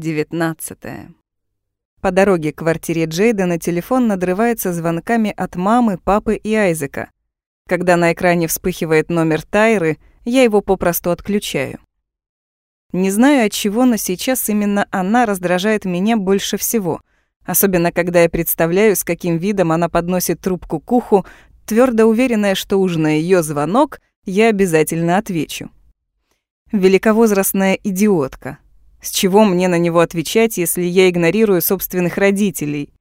Девятнадцатое. По дороге к квартире Джейдена телефон надрывается звонками от мамы, папы и Айзека. Когда на экране вспыхивает номер Тайры, я его попросту отключаю. Не знаю от чего, но сейчас именно она раздражает меня больше всего. Особенно, когда я представляю, с каким видом она подносит трубку к уху, твердо уверенная, что уж на её звонок я обязательно отвечу. Великовозрастная идиотка. С чего мне на него отвечать, если я игнорирую собственных родителей?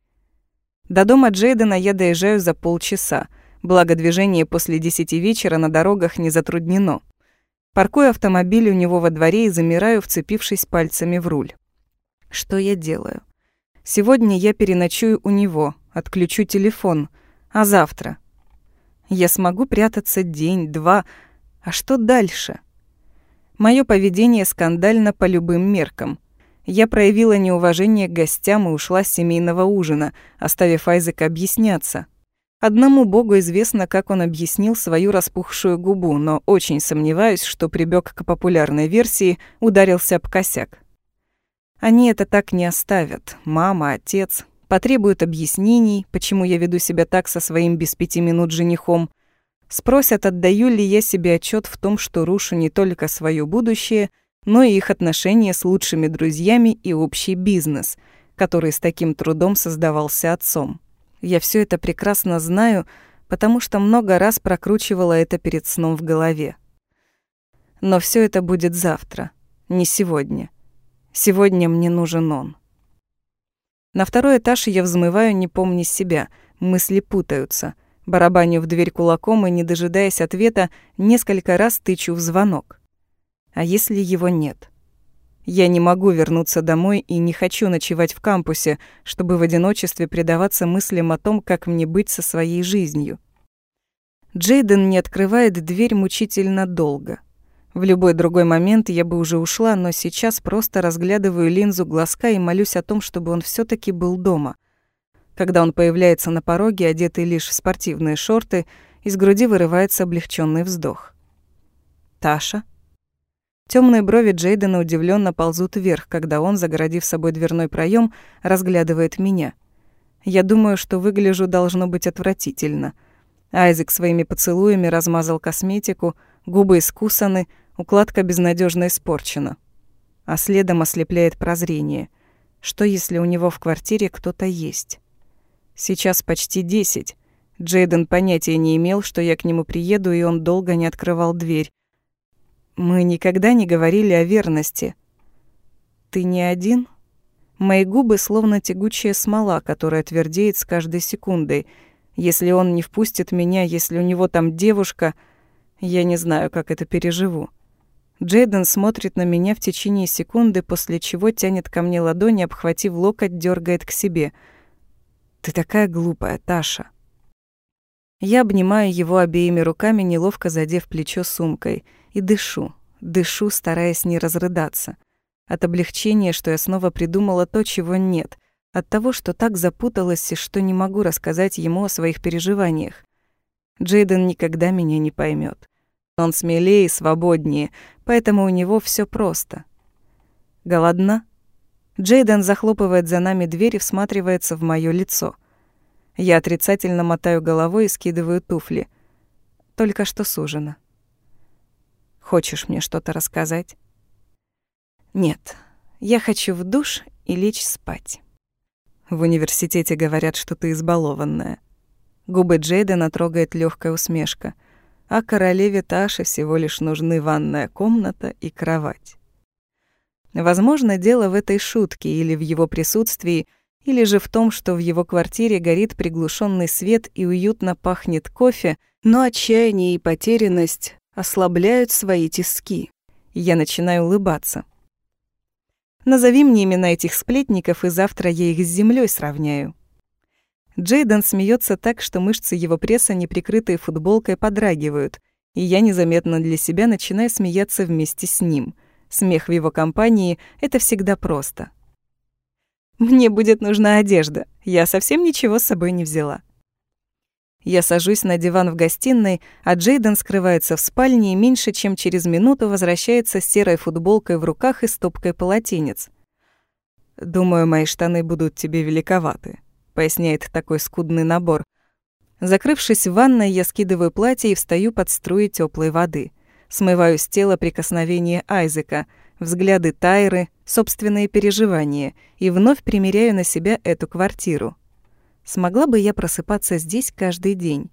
До дома Джейдена я доезжаю за полчаса, благо движение после десяти вечера на дорогах не затруднено. Паркую автомобиль у него во дворе и замираю, вцепившись пальцами в руль. Что я делаю? Сегодня я переночую у него, отключу телефон, а завтра? Я смогу прятаться день, два, а что дальше? Моё поведение скандально по любым меркам. Я проявила неуважение к гостям и ушла с семейного ужина, оставив Айзека объясняться. Одному богу известно, как он объяснил свою распухшую губу, но очень сомневаюсь, что прибег к популярной версии, ударился об косяк. Они это так не оставят. Мама, отец потребуют объяснений, почему я веду себя так со своим без пяти минут женихом, Спросят, отдаю ли я себе отчет в том, что рушу не только свое будущее, но и их отношения с лучшими друзьями и общий бизнес, который с таким трудом создавался отцом. Я все это прекрасно знаю, потому что много раз прокручивала это перед сном в голове. Но все это будет завтра, не сегодня. Сегодня мне нужен он. На второй этаж я взмываю, не помня себя, мысли путаются — Барабаню в дверь кулаком и, не дожидаясь ответа, несколько раз тычу в звонок. А если его нет? Я не могу вернуться домой и не хочу ночевать в кампусе, чтобы в одиночестве предаваться мыслям о том, как мне быть со своей жизнью. Джейден не открывает дверь мучительно долго. В любой другой момент я бы уже ушла, но сейчас просто разглядываю линзу глазка и молюсь о том, чтобы он все таки был дома — когда он появляется на пороге, одетый лишь в спортивные шорты, из груди вырывается облегченный вздох. «Таша?» Темные брови Джейдена удивленно ползут вверх, когда он, загородив собой дверной проем, разглядывает меня. Я думаю, что выгляжу должно быть отвратительно. Айзек своими поцелуями размазал косметику, губы искусаны, укладка безнадежно испорчена. А следом ослепляет прозрение. Что если у него в квартире кто-то есть? Сейчас почти десять. Джейден понятия не имел, что я к нему приеду, и он долго не открывал дверь. Мы никогда не говорили о верности. Ты не один? Мои губы словно тягучая смола, которая твердеет с каждой секундой. Если он не впустит меня, если у него там девушка, я не знаю, как это переживу. Джейден смотрит на меня в течение секунды, после чего тянет ко мне ладони, обхватив локоть, дергает к себе — ты такая глупая, Таша. Я обнимаю его обеими руками, неловко задев плечо сумкой, и дышу, дышу, стараясь не разрыдаться. От облегчения, что я снова придумала то, чего нет, от того, что так запуталась и что не могу рассказать ему о своих переживаниях. Джейден никогда меня не поймет. Он смелее и свободнее, поэтому у него все просто. Голодна? Джейден захлопывает за нами дверь и всматривается в моё лицо. Я отрицательно мотаю головой и скидываю туфли. Только что сужено. Хочешь мне что-то рассказать? Нет. Я хочу в душ и лечь спать. В университете говорят, что ты избалованная. Губы Джейдена трогает легкая усмешка. А королеве Таше всего лишь нужны ванная комната и кровать. Возможно, дело в этой шутке или в его присутствии, или же в том, что в его квартире горит приглушенный свет и уютно пахнет кофе, но отчаяние и потерянность ослабляют свои тиски. Я начинаю улыбаться. Назови мне имена этих сплетников, и завтра я их с землей сравняю. Джейден смеется так, что мышцы его пресса, не прикрытые футболкой, подрагивают, и я незаметно для себя начинаю смеяться вместе с ним — Смех в его компании — это всегда просто. «Мне будет нужна одежда. Я совсем ничего с собой не взяла». Я сажусь на диван в гостиной, а Джейден скрывается в спальне и меньше чем через минуту возвращается с серой футболкой в руках и стопкой полотенец. «Думаю, мои штаны будут тебе великоваты», — поясняет такой скудный набор. Закрывшись в ванной, я скидываю платье и встаю под струи теплой воды. Смываю с тела прикосновение Айзека, взгляды Тайры, собственные переживания и вновь примеряю на себя эту квартиру. Смогла бы я просыпаться здесь каждый день?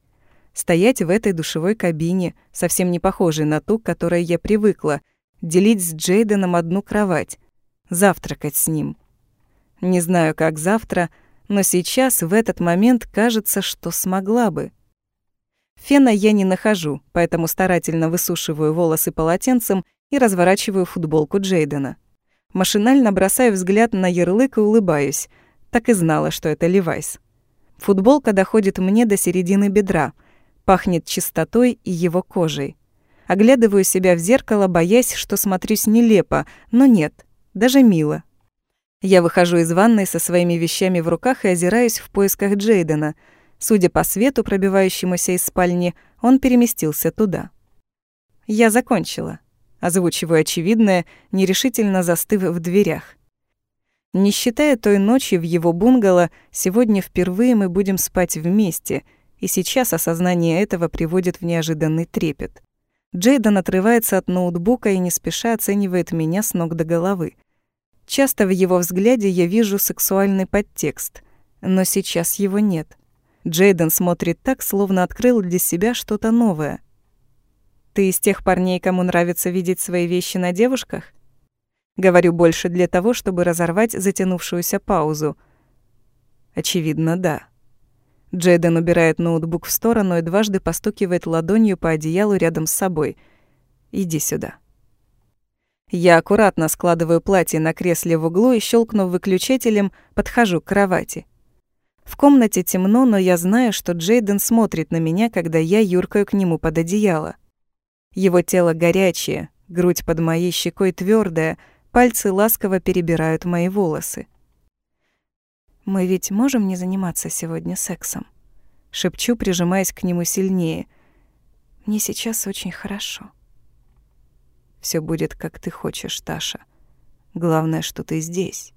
Стоять в этой душевой кабине, совсем не похожей на ту, к которой я привыкла, делить с Джейденом одну кровать, завтракать с ним. Не знаю, как завтра, но сейчас, в этот момент, кажется, что смогла бы. Фена я не нахожу, поэтому старательно высушиваю волосы полотенцем и разворачиваю футболку Джейдена. Машинально бросаю взгляд на ярлык и улыбаюсь. Так и знала, что это Левайс. Футболка доходит мне до середины бедра, пахнет чистотой и его кожей. Оглядываю себя в зеркало, боясь, что смотрюсь нелепо, но нет, даже мило. Я выхожу из ванной со своими вещами в руках и озираюсь в поисках Джейдена. Судя по свету, пробивающемуся из спальни, он переместился туда. Я закончила. Озвучиваю очевидное, нерешительно застыв в дверях. Не считая той ночи в его бунгало, сегодня впервые мы будем спать вместе, и сейчас осознание этого приводит в неожиданный трепет. Джейден отрывается от ноутбука и не спеша оценивает меня с ног до головы. Часто в его взгляде я вижу сексуальный подтекст, но сейчас его нет. Джейден смотрит так, словно открыл для себя что-то новое. «Ты из тех парней, кому нравится видеть свои вещи на девушках?» Говорю больше для того, чтобы разорвать затянувшуюся паузу. Очевидно, да. Джейден убирает ноутбук в сторону и дважды постукивает ладонью по одеялу рядом с собой. «Иди сюда». Я аккуратно складываю платье на кресле в углу и, щелкнув выключателем, подхожу к кровати. В комнате темно, но я знаю, что Джейден смотрит на меня, когда я юркаю к нему под одеяло. Его тело горячее, грудь под моей щекой твердая, пальцы ласково перебирают мои волосы. «Мы ведь можем не заниматься сегодня сексом?» Шепчу, прижимаясь к нему сильнее. «Мне сейчас очень хорошо». Все будет, как ты хочешь, Таша. Главное, что ты здесь.